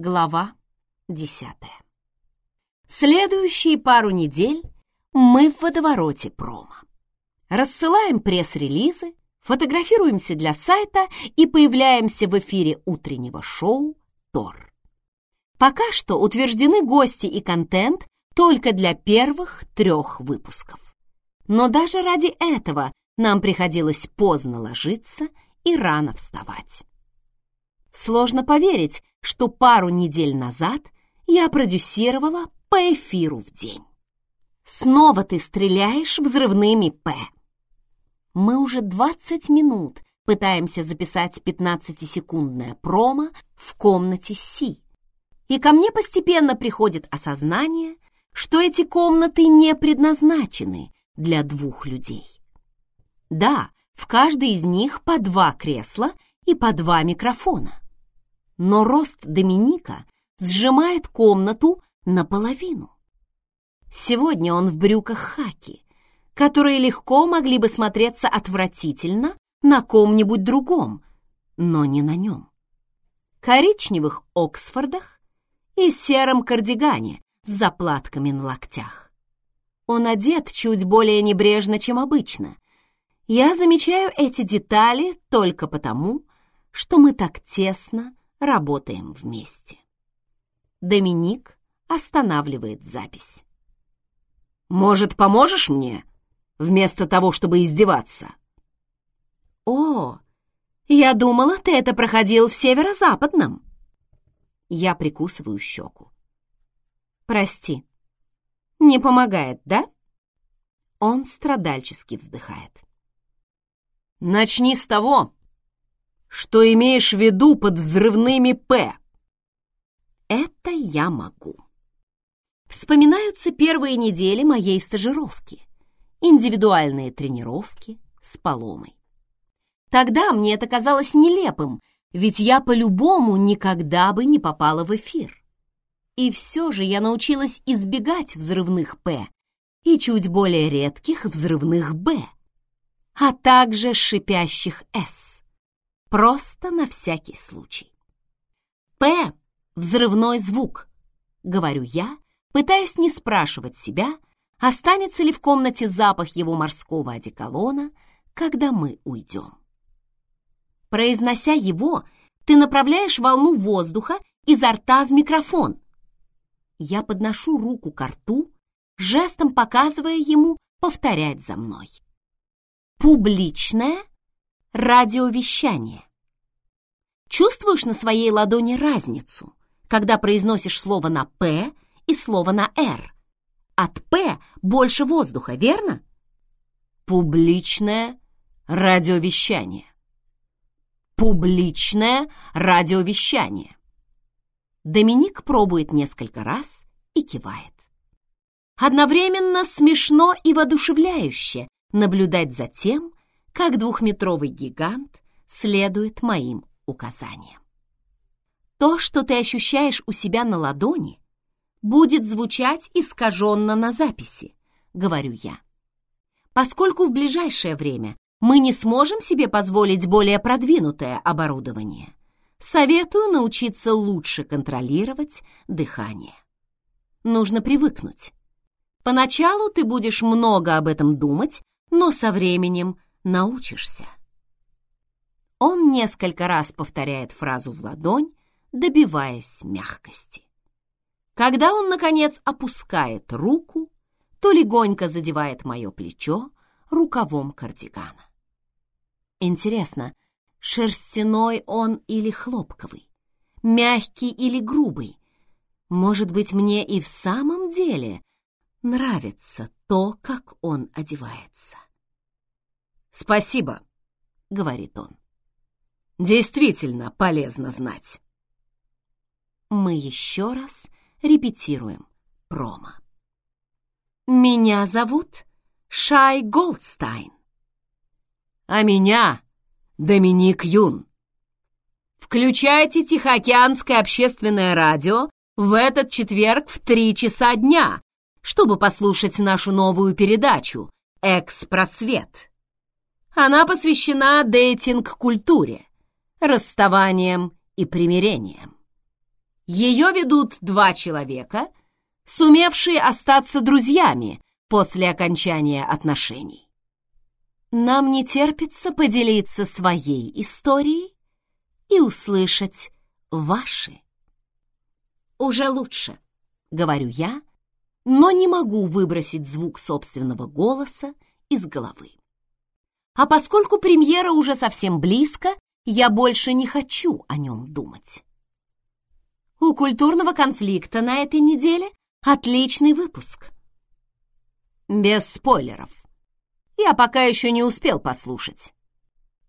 Глава десятая. Следующие пару недель мы в водовороте промо. Рассылаем пресс-релизы, фотографируемся для сайта и появляемся в эфире утреннего шоу «Тор». Пока что утверждены гости и контент только для первых трех выпусков. Но даже ради этого нам приходилось поздно ложиться и рано вставать. Сложно поверить, что пару недель назад я продюсировала по эфиру в день. Снова ты стреляешь взрывными «П». Мы уже 20 минут пытаемся записать 15-секундное промо в комнате Си. И ко мне постепенно приходит осознание, что эти комнаты не предназначены для двух людей. Да, в каждой из них по два кресла и по два микрофона но рост Доминика сжимает комнату наполовину. Сегодня он в брюках хаки, которые легко могли бы смотреться отвратительно на ком-нибудь другом, но не на нем. Коричневых Оксфордах и сером кардигане с заплатками на локтях. Он одет чуть более небрежно, чем обычно. Я замечаю эти детали только потому, что мы так тесно работаем вместе. Доминик останавливает запись. «Может, поможешь мне, вместо того, чтобы издеваться?» «О, я думала, ты это проходил в северо-западном». Я прикусываю щеку. «Прости, не помогает, да?» Он страдальчески вздыхает. «Начни с того, что имеешь в виду под взрывными «П». Это я могу. Вспоминаются первые недели моей стажировки, индивидуальные тренировки с Поломой. Тогда мне это казалось нелепым, ведь я по-любому никогда бы не попала в эфир. И все же я научилась избегать взрывных «П» и чуть более редких взрывных «Б», а также шипящих «С». Просто на всякий случай. «П» — взрывной звук, говорю я, пытаясь не спрашивать себя, останется ли в комнате запах его морского одеколона, когда мы уйдем. Произнося его, ты направляешь волну воздуха изо рта в микрофон. Я подношу руку к рту, жестом показывая ему повторять за мной. Публичное радиовещание. Чувствуешь на своей ладони разницу, когда произносишь слово на «п» и слово на «р»? От «п» больше воздуха, верно? Публичное радиовещание. Публичное радиовещание. Доминик пробует несколько раз и кивает. Одновременно смешно и воодушевляюще наблюдать за тем, как двухметровый гигант следует моим указаниям. То, что ты ощущаешь у себя на ладони, будет звучать искаженно на записи, говорю я. Поскольку в ближайшее время мы не сможем себе позволить более продвинутое оборудование, советую научиться лучше контролировать дыхание. Нужно привыкнуть. Поначалу ты будешь много об этом думать, но со временем научишься. Он несколько раз повторяет фразу в ладонь, добиваясь мягкости. Когда он, наконец, опускает руку, то легонько задевает мое плечо рукавом кардигана. Интересно, шерстяной он или хлопковый, мягкий или грубый? Может быть, мне и в самом деле нравится то, как он одевается. «Спасибо», — говорит он. «Действительно полезно знать». Мы еще раз репетируем промо. «Меня зовут Шай Голдстайн». «А меня Доминик Юн». Включайте Тихоокеанское общественное радио в этот четверг в три часа дня, чтобы послушать нашу новую передачу «Экспросвет». Она посвящена дейтинг-культуре, расставаниям и примирениям. Ее ведут два человека, сумевшие остаться друзьями после окончания отношений. Нам не терпится поделиться своей историей и услышать ваши. Уже лучше, говорю я, но не могу выбросить звук собственного голоса из головы. А поскольку премьера уже совсем близко, я больше не хочу о нем думать. У культурного конфликта на этой неделе отличный выпуск. Без спойлеров. Я пока еще не успел послушать.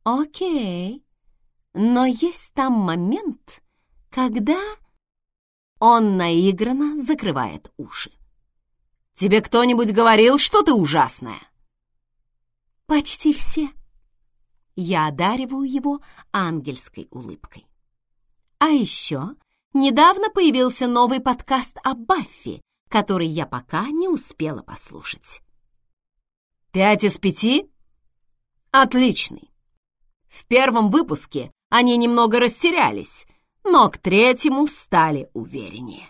Окей. Но есть там момент, когда он наигранно закрывает уши. Тебе кто-нибудь говорил, что ты ужасная? Почти все. Я одариваю его ангельской улыбкой. А еще недавно появился новый подкаст о Баффи, который я пока не успела послушать. Пять из пяти? Отличный. В первом выпуске они немного растерялись, но к третьему стали увереннее.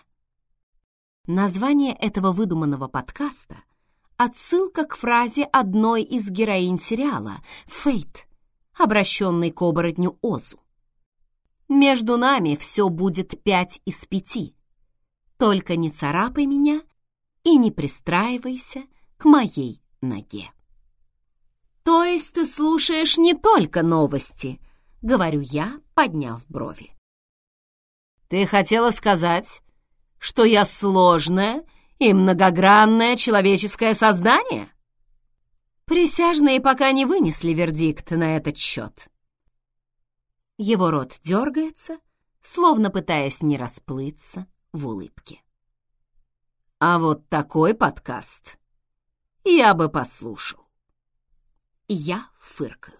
Название этого выдуманного подкаста — отсылка к фразе одной из героинь сериала «Фейт», обращенной к оборотню Озу. «Между нами все будет пять из пяти. Только не царапай меня и не пристраивайся к моей ноге». «То есть ты слушаешь не только новости?» — говорю я, подняв брови. «Ты хотела сказать, что я сложное и многогранное человеческое создание?» Присяжные пока не вынесли вердикт на этот счет. Его рот дергается, словно пытаясь не расплыться в улыбке. А вот такой подкаст я бы послушал. Я фыркаю.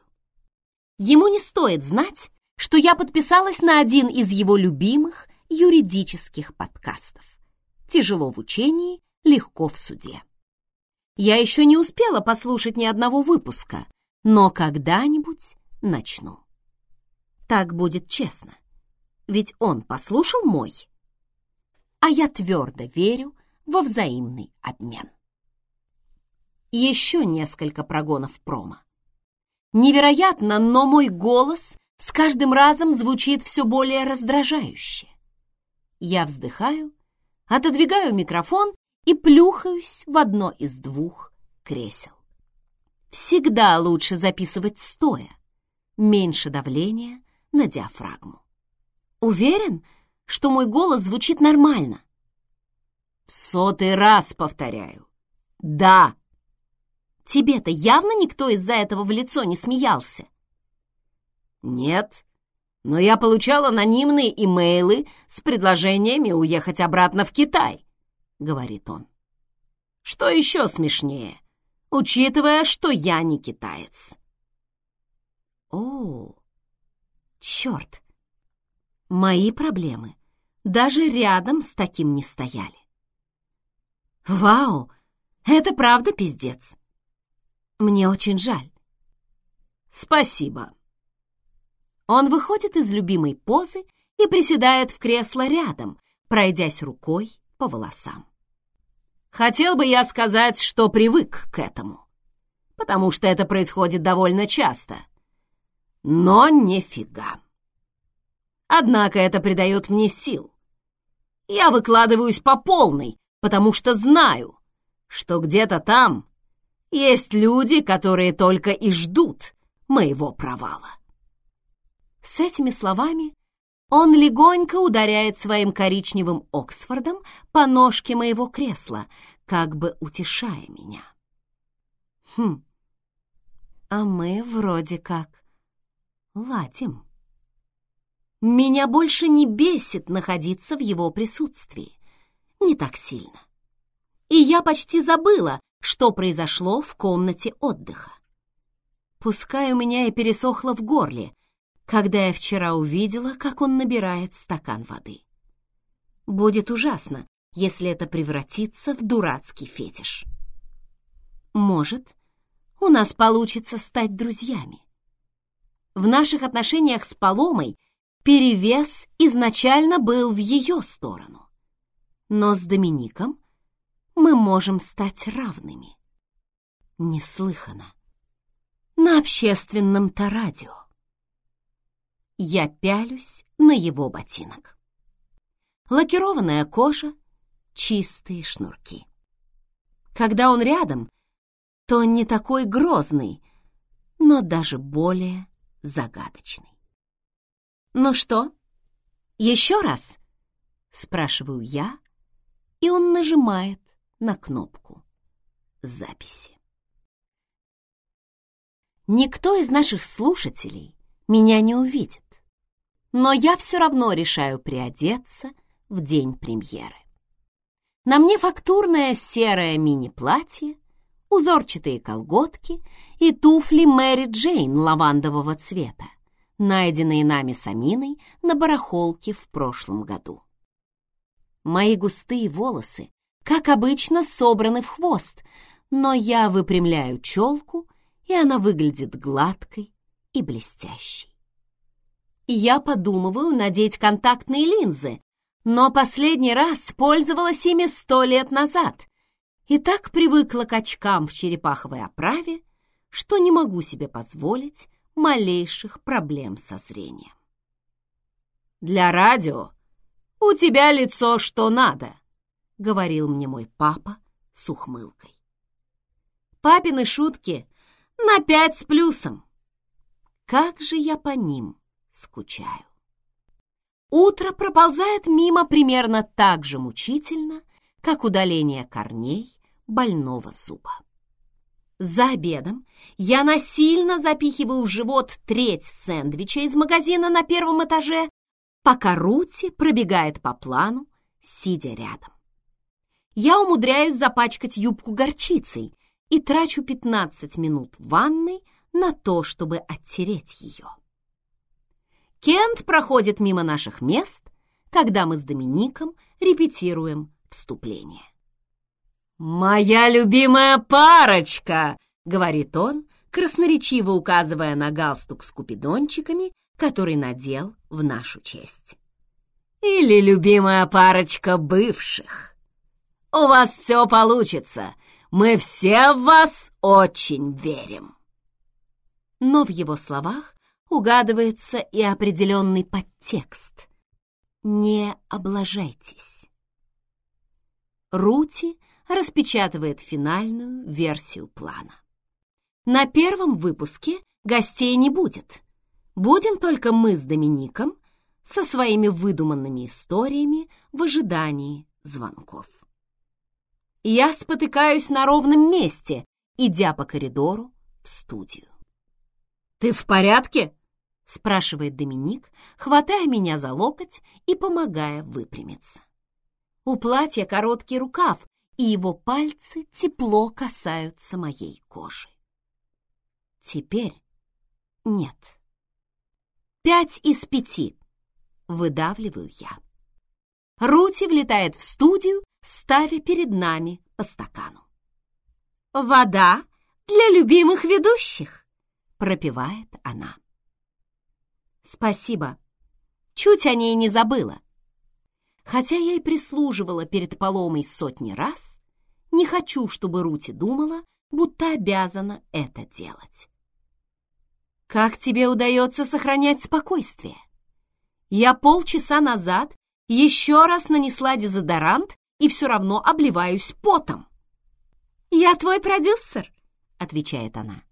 Ему не стоит знать, что я подписалась на один из его любимых юридических подкастов. Тяжело в учении, легко в суде. Я еще не успела послушать ни одного выпуска, но когда-нибудь начну. Так будет честно, ведь он послушал мой, а я твердо верю во взаимный обмен. Еще несколько прогонов промо. Невероятно, но мой голос с каждым разом звучит все более раздражающе. Я вздыхаю, отодвигаю микрофон и плюхаюсь в одно из двух кресел. Всегда лучше записывать стоя, меньше давления на диафрагму. Уверен, что мой голос звучит нормально. В сотый раз повторяю. Да. Тебе-то явно никто из-за этого в лицо не смеялся. Нет, но я получал анонимные имейлы с предложениями уехать обратно в Китай, говорит он. Что еще смешнее, учитывая, что я не китаец. О, черт! Мои проблемы даже рядом с таким не стояли. Вау! Это правда пиздец. Мне очень жаль. Спасибо. Он выходит из любимой позы и приседает в кресло рядом, пройдясь рукой по волосам. Хотел бы я сказать, что привык к этому, потому что это происходит довольно часто. Но нифига. Однако это придает мне сил. Я выкладываюсь по полной, потому что знаю, что где-то там есть люди, которые только и ждут моего провала. С этими словами он легонько ударяет своим коричневым Оксфордом по ножке моего кресла, как бы утешая меня. Хм, а мы вроде как ладим. Меня больше не бесит находиться в его присутствии. Не так сильно. И я почти забыла, что произошло в комнате отдыха. Пускай у меня и пересохло в горле, когда я вчера увидела, как он набирает стакан воды. Будет ужасно, если это превратится в дурацкий фетиш. Может, у нас получится стать друзьями. В наших отношениях с Поломой перевес изначально был в ее сторону. Но с Домиником мы можем стать равными. Неслыханно. На общественном-то радио. Я пялюсь на его ботинок. Лакированная кожа, чистые шнурки. Когда он рядом, то он не такой грозный, но даже более загадочный. «Ну что, еще раз?» — спрашиваю я, и он нажимает на кнопку записи. Никто из наших слушателей меня не увидит, но я все равно решаю приодеться в день премьеры. На мне фактурное серое мини-платье, узорчатые колготки и туфли Мэри Джейн лавандового цвета, найденные нами с Аминой на барахолке в прошлом году. Мои густые волосы, как обычно, собраны в хвост, но я выпрямляю челку, и она выглядит гладкой и блестящей. Я подумываю надеть контактные линзы, но последний раз пользовалась ими сто лет назад и так привыкла к очкам в черепаховой оправе, что не могу себе позволить малейших проблем со зрением. «Для радио у тебя лицо что надо», — говорил мне мой папа с ухмылкой. Папины шутки на пять с плюсом. Как же я по ним скучаю. Утро проползает мимо примерно так же мучительно, как удаление корней больного зуба. За обедом я насильно запихиваю в живот треть сэндвича из магазина на первом этаже, пока Рути пробегает по плану, сидя рядом. Я умудряюсь запачкать юбку горчицей и трачу 15 минут в ванной на то, чтобы оттереть ее. Кент проходит мимо наших мест, когда мы с Домиником репетируем вступление. «Моя любимая парочка!» — говорит он, красноречиво указывая на галстук с купидончиками, который надел в нашу честь. «Или любимая парочка бывших. У вас все получится. Мы все в вас очень верим». Но в его словах угадывается и определенный подтекст. Не облажайтесь. Рути распечатывает финальную версию плана. На первом выпуске гостей не будет. Будем только мы с Домиником со своими выдуманными историями в ожидании звонков. Я спотыкаюсь на ровном месте, идя по коридору в студию. «Ты в порядке?» Спрашивает Доминик, хватая меня за локоть и помогая выпрямиться. У платья короткий рукав, и его пальцы тепло касаются моей кожи. Теперь нет. Пять из пяти. Выдавливаю я. Рути влетает в студию, ставя перед нами по стакану. «Вода для любимых ведущих», — пропевает она. Спасибо. Чуть о ней не забыла. Хотя я и прислуживала перед Поломой сотни раз, не хочу, чтобы Рути думала, будто обязана это делать. Как тебе удается сохранять спокойствие? Я полчаса назад еще раз нанесла дезодорант и все равно обливаюсь потом. «Я твой продюсер», — отвечает она.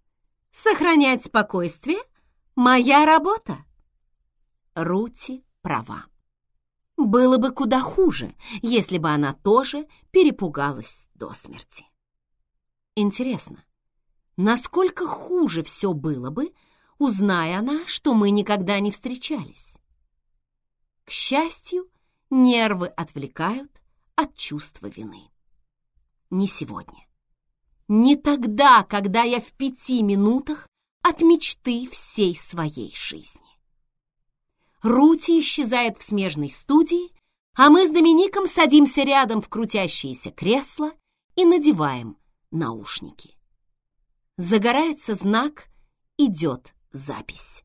«Сохранять спокойствие — моя работа». Рути права. Было бы куда хуже, если бы она тоже перепугалась до смерти. Интересно, насколько хуже все было бы, узная она, что мы никогда не встречались? К счастью, нервы отвлекают от чувства вины. Не сегодня. Не тогда, когда я в пяти минутах от мечты всей своей жизни. Рути исчезает в смежной студии, а мы с Домиником садимся рядом в крутящееся кресло и надеваем наушники. Загорается знак «Идет запись».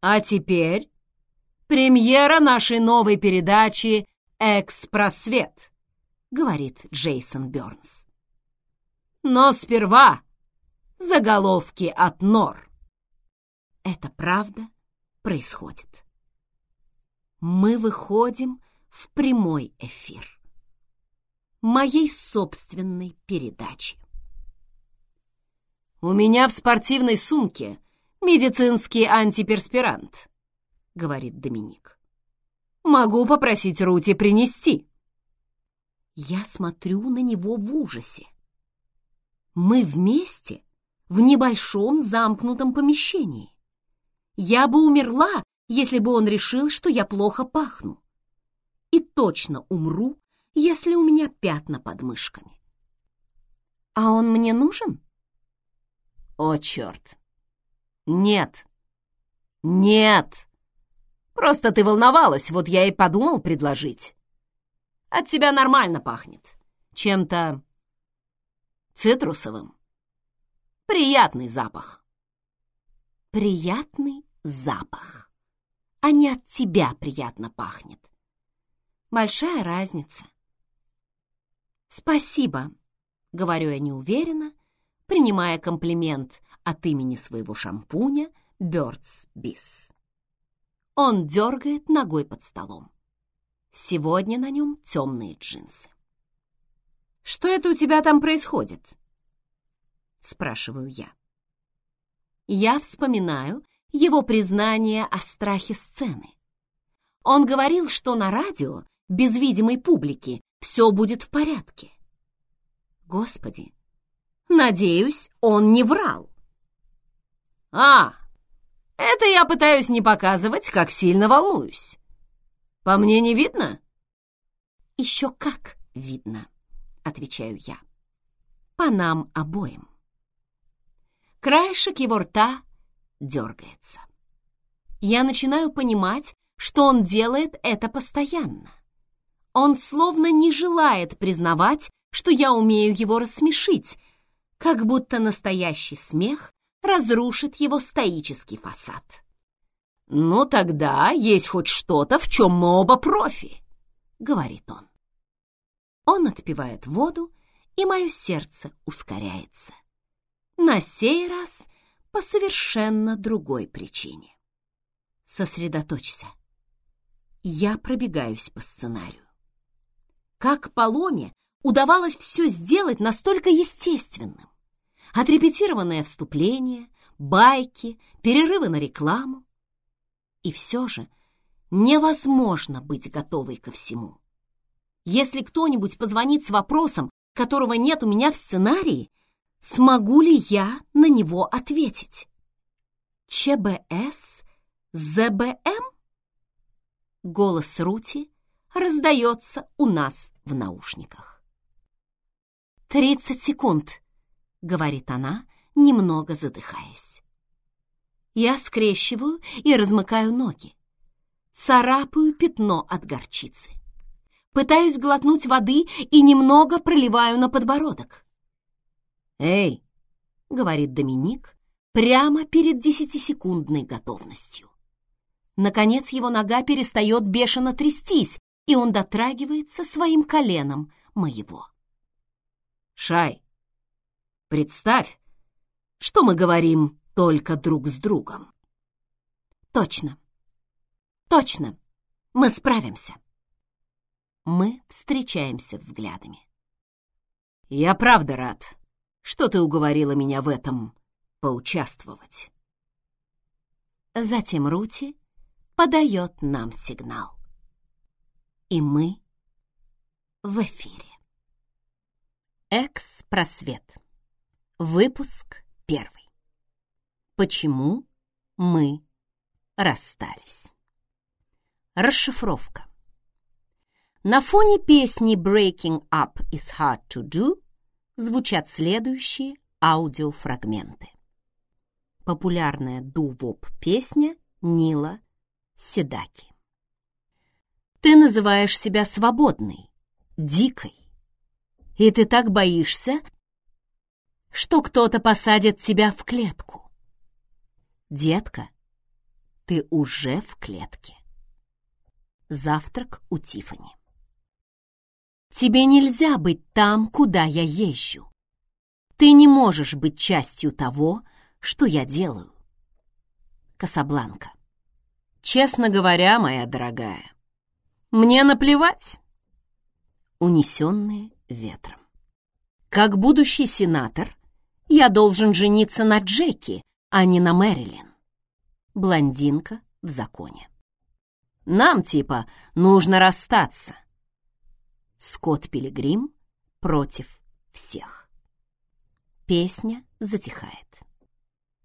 «А теперь Премьера нашей новой передачи «Экспросвет», — говорит Джейсон Бёрнс. Но сперва заголовки от Нор. Это правда происходит. Мы выходим в прямой эфир моей собственной передачи. «У меня в спортивной сумке медицинский антиперспирант», — говорит Доминик. «Могу попросить Рути принести». Я смотрю на него в ужасе. Мы вместе в небольшом замкнутом помещении. Я бы умерла, если бы он решил, что я плохо пахну. И точно умру, если у меня пятна под мышками. А он мне нужен? О, черт! Нет! Нет! Просто ты волновалась, вот я и подумал предложить. От тебя нормально пахнет. Чем-то цитрусовым. Приятный запах. Приятный запах. А не от тебя приятно пахнет. Большая разница. Спасибо, говорю я неуверенно, принимая комплимент от имени своего шампуня Birds Biss. Он дергает ногой под столом. Сегодня на нем темные джинсы. «Что это у тебя там происходит?» Спрашиваю я. Я вспоминаю его признание о страхе сцены. Он говорил, что на радио, без видимой публики, все будет в порядке. Господи, надеюсь, он не врал. А, это я пытаюсь не показывать, как сильно волнуюсь. По мне не видно? Еще как видно отвечаю я. По нам обоим. Краешек его рта дергается. Я начинаю понимать, что он делает это постоянно. Он словно не желает признавать, что я умею его рассмешить, как будто настоящий смех разрушит его стоический фасад. «Ну тогда есть хоть что-то, в чем мы оба профи», — говорит он. Он отпивает воду, и мое сердце ускоряется. На сей раз по совершенно другой причине. Сосредоточься. Я пробегаюсь по сценарию. Как Поломе удавалось все сделать настолько естественным? Отрепетированное вступление, байки, перерывы на рекламу. И все же невозможно быть готовой ко всему. Если кто-нибудь позвонит с вопросом, которого нет у меня в сценарии, смогу ли я на него ответить? ЧБС? ЗБМ? Голос Рути раздается у нас в наушниках. «Тридцать секунд», — говорит она, немного задыхаясь. Я скрещиваю и размыкаю ноги, царапаю пятно от горчицы пытаюсь глотнуть воды и немного проливаю на подбородок. «Эй!» — говорит Доминик прямо перед десятисекундной готовностью. Наконец его нога перестает бешено трястись, и он дотрагивается своим коленом моего. «Шай, представь, что мы говорим только друг с другом». «Точно, точно, мы справимся» мы встречаемся взглядами. «Я правда рад, что ты уговорила меня в этом поучаствовать». Затем Рути подает нам сигнал. И мы в эфире. Экс-просвет. Выпуск первый. Почему мы расстались? Расшифровка. На фоне песни «Breaking Up is Hard to Do» звучат следующие аудиофрагменты. Популярная ду-воп песня Нила Седаки. Ты называешь себя свободной, дикой, и ты так боишься, что кто-то посадит тебя в клетку. Детка, ты уже в клетке. Завтрак у Тифани. Тебе нельзя быть там, куда я езжу. Ты не можешь быть частью того, что я делаю. Касабланка. Честно говоря, моя дорогая, мне наплевать. Унесенные ветром. Как будущий сенатор, я должен жениться на Джеки, а не на Мэрилин. Блондинка в законе. Нам, типа, нужно расстаться. Скотт Пилигрим против всех. Песня затихает.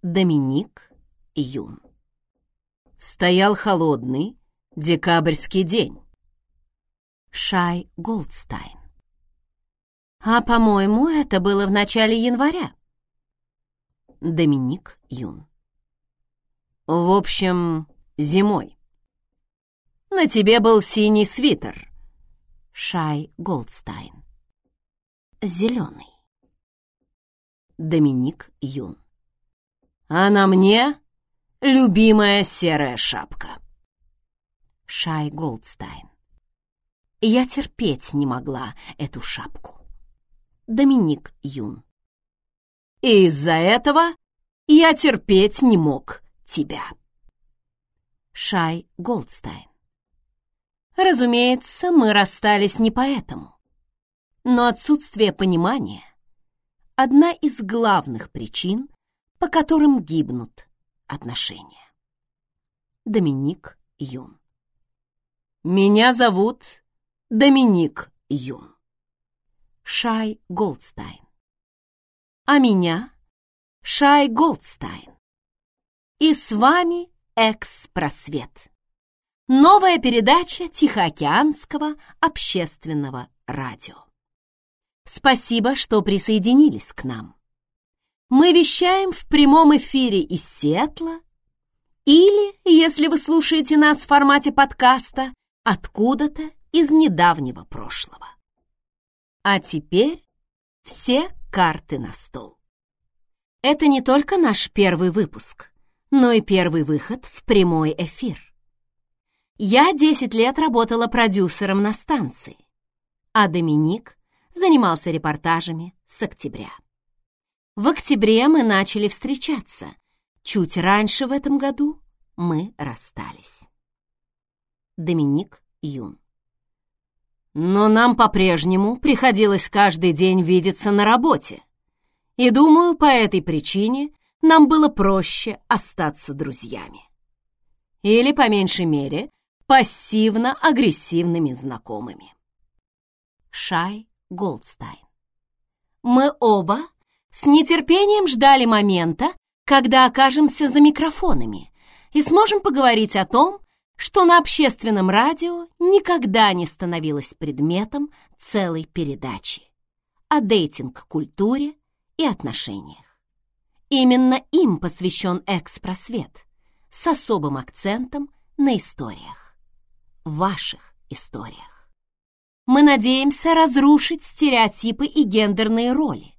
Доминик Юн. Стоял холодный декабрьский день. Шай Голдстайн. А, по-моему, это было в начале января. Доминик Юн. В общем, зимой. На тебе был синий свитер. Шай Голдстайн. Зеленый. Доминик Юн. А на мне любимая серая шапка. Шай Голдстайн. Я терпеть не могла эту шапку. Доминик Юн. И из-за этого я терпеть не мог тебя. Шай Голдстайн. Разумеется, мы расстались не поэтому. Но отсутствие понимания — одна из главных причин, по которым гибнут отношения. Доминик Юн. Меня зовут Доминик Юн. Шай Голдстайн. А меня Шай Голдстайн. И с вами «Экс-просвет». Новая передача Тихоокеанского общественного радио. Спасибо, что присоединились к нам. Мы вещаем в прямом эфире из Сиэтла или, если вы слушаете нас в формате подкаста, откуда-то из недавнего прошлого. А теперь все карты на стол. Это не только наш первый выпуск, но и первый выход в прямой эфир. Я 10 лет работала продюсером на станции, а Доминик занимался репортажами с октября. В октябре мы начали встречаться. Чуть раньше в этом году мы расстались. Доминик Юн. Но нам по-прежнему приходилось каждый день видеться на работе. И думаю, по этой причине нам было проще остаться друзьями. Или, по меньшей мере, пассивно-агрессивными знакомыми. Шай Голдстайн. Мы оба с нетерпением ждали момента, когда окажемся за микрофонами и сможем поговорить о том, что на общественном радио никогда не становилось предметом целой передачи о дейтинг-культуре и отношениях. Именно им посвящен экс-просвет с особым акцентом на историях ваших историях. Мы надеемся разрушить стереотипы и гендерные роли.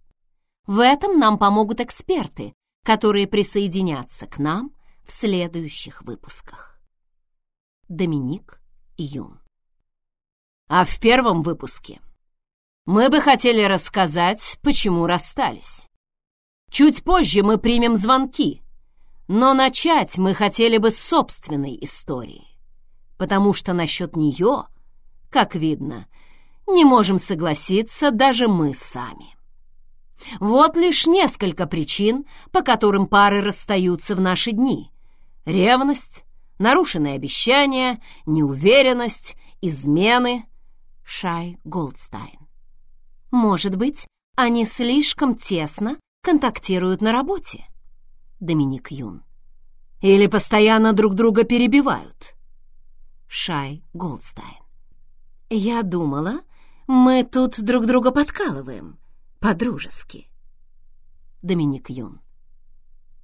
В этом нам помогут эксперты, которые присоединятся к нам в следующих выпусках. Доминик Юн. А в первом выпуске мы бы хотели рассказать, почему расстались. Чуть позже мы примем звонки, но начать мы хотели бы с собственной истории потому что насчет нее, как видно, не можем согласиться даже мы сами. Вот лишь несколько причин, по которым пары расстаются в наши дни. Ревность, нарушенные обещания, неуверенность, измены. Шай Голдстайн. Может быть, они слишком тесно контактируют на работе? Доминик Юн. Или постоянно друг друга перебивают? Шай Голдстайн. «Я думала, мы тут друг друга подкалываем, по-дружески». Доминик Юн.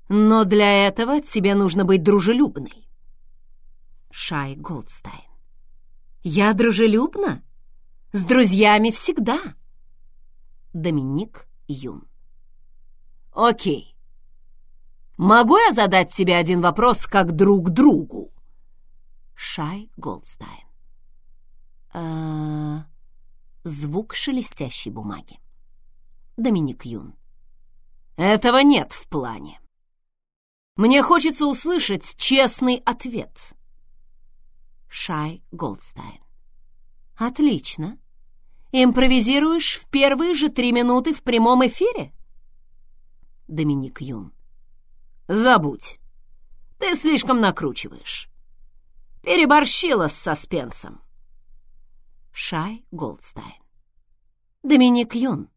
«Но для этого тебе нужно быть дружелюбной». Шай Голдстайн. «Я дружелюбна? С друзьями всегда». Доминик Юн. «Окей. Могу я задать тебе один вопрос как друг другу?» Шай Голдстайн. А, звук шелестящей бумаги. Доминик Юн. Этого нет в плане. Мне хочется услышать честный ответ. Шай Голдстайн. Отлично. Импровизируешь в первые же три минуты в прямом эфире? Доминик Юн. Забудь. Ты слишком накручиваешь. Переборщила с саспенсом. Шай Голдстайн. Доминик Юн,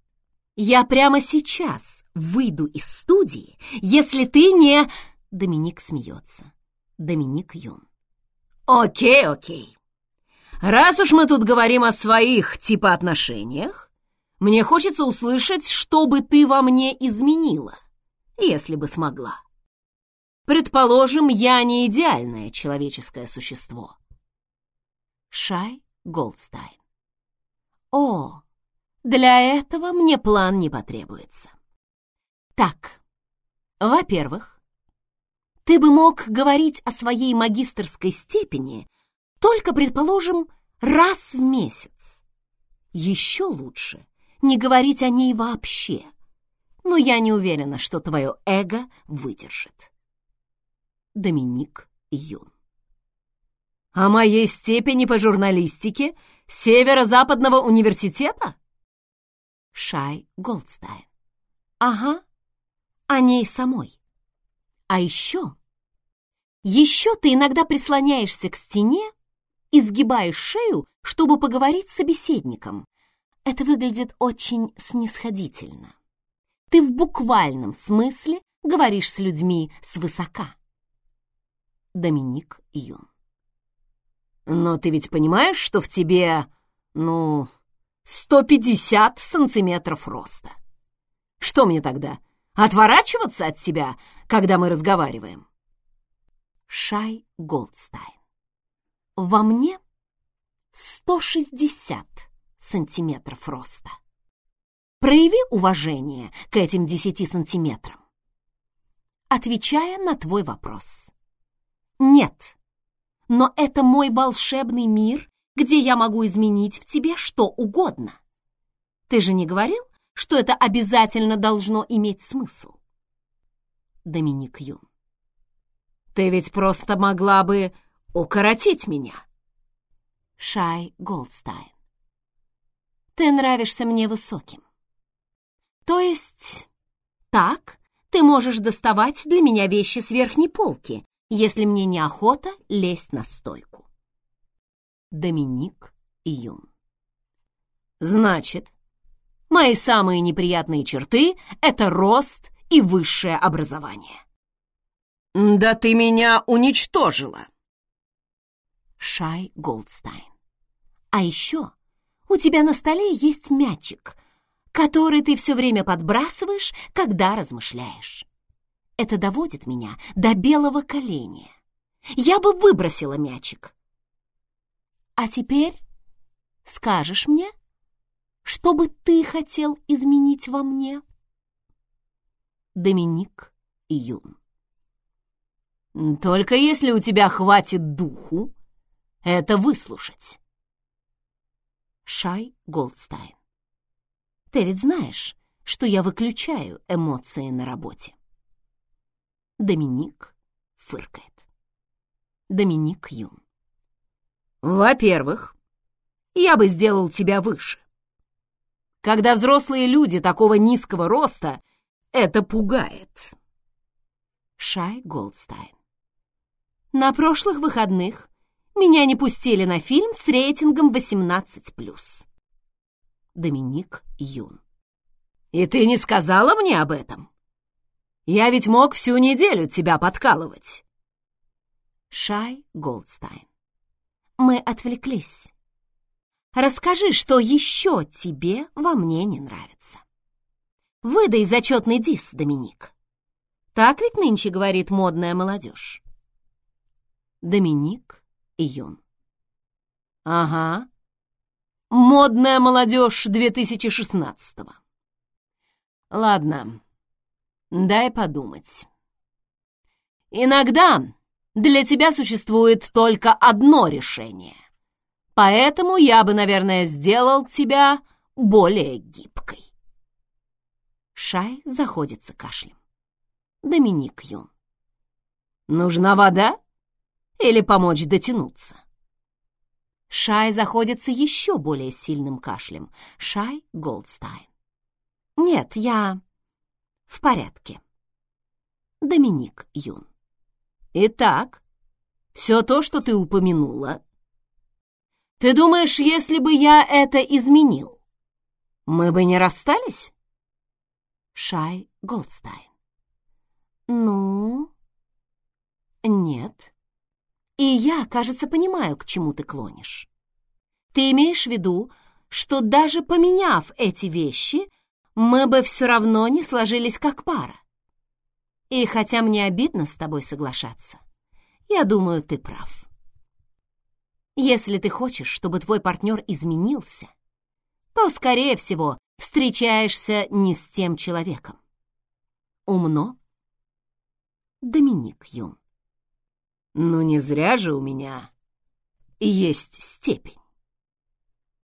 я прямо сейчас выйду из студии, если ты не... Доминик смеется. Доминик Юн. Окей, окей. Раз уж мы тут говорим о своих типа отношениях, мне хочется услышать, что бы ты во мне изменила, если бы смогла. Предположим, я не идеальное человеческое существо. Шай Голдстайн. О, для этого мне план не потребуется. Так, во-первых, ты бы мог говорить о своей магистерской степени только, предположим, раз в месяц. Еще лучше не говорить о ней вообще, но я не уверена, что твое эго выдержит. Доминик Юн. О моей степени по журналистике Северо-Западного университета? Шай Голдстайн. Ага, о ней самой. А еще... Еще ты иногда прислоняешься к стене и сгибаешь шею, чтобы поговорить с собеседником. Это выглядит очень снисходительно. Ты в буквальном смысле говоришь с людьми свысока. Доминик Юн. Но ты ведь понимаешь, что в тебе, ну, 150 сантиметров роста. Что мне тогда, отворачиваться от тебя, когда мы разговариваем? Шай Голдстайн. Во мне 160 сантиметров роста. Прояви уважение к этим 10 сантиметрам. Отвечая на твой вопрос. Нет, но это мой волшебный мир, где я могу изменить в тебе что угодно. Ты же не говорил, что это обязательно должно иметь смысл? Доминик Юн. Ты ведь просто могла бы укоротить меня. Шай Голдстайн. Ты нравишься мне высоким. То есть так ты можешь доставать для меня вещи с верхней полки, если мне неохота лезть на стойку. Доминик Юн. Значит, мои самые неприятные черты — это рост и высшее образование. Да ты меня уничтожила. Шай Голдстайн. А еще у тебя на столе есть мячик, который ты все время подбрасываешь, когда размышляешь. Это доводит меня до белого коленя. Я бы выбросила мячик. А теперь скажешь мне, что бы ты хотел изменить во мне? Доминик Юн. Только если у тебя хватит духу это выслушать. Шай Голдстайн. Ты ведь знаешь, что я выключаю эмоции на работе. Доминик фыркает. Доминик Юн. Во-первых, я бы сделал тебя выше. Когда взрослые люди такого низкого роста, это пугает. Шай Голдстайн. На прошлых выходных меня не пустили на фильм с рейтингом 18+. Доминик Юн. И ты не сказала мне об этом? Я ведь мог всю неделю тебя подкалывать. Шай Голдстайн. Мы отвлеклись. Расскажи, что еще тебе во мне не нравится. Выдай зачетный дис, Доминик. Так ведь нынче говорит модная молодежь. Доминик Июн. Ага. Модная молодежь 2016-го. Ладно, Дай подумать. Иногда для тебя существует только одно решение. Поэтому я бы, наверное, сделал тебя более гибкой. Шай заходится кашлем. Доминик Юн. Нужна вода или помочь дотянуться? Шай заходится еще более сильным кашлем. Шай Голдстайн. Нет, я в порядке. Доминик Юн. Итак, все то, что ты упомянула. Ты думаешь, если бы я это изменил, мы бы не расстались? Шай Голдстайн. Ну, нет. И я, кажется, понимаю, к чему ты клонишь. Ты имеешь в виду, что даже поменяв эти вещи, мы бы все равно не сложились как пара. И хотя мне обидно с тобой соглашаться, я думаю, ты прав. Если ты хочешь, чтобы твой партнер изменился, то, скорее всего, встречаешься не с тем человеком. Умно? Доминик Юн. Ну не зря же у меня есть степень.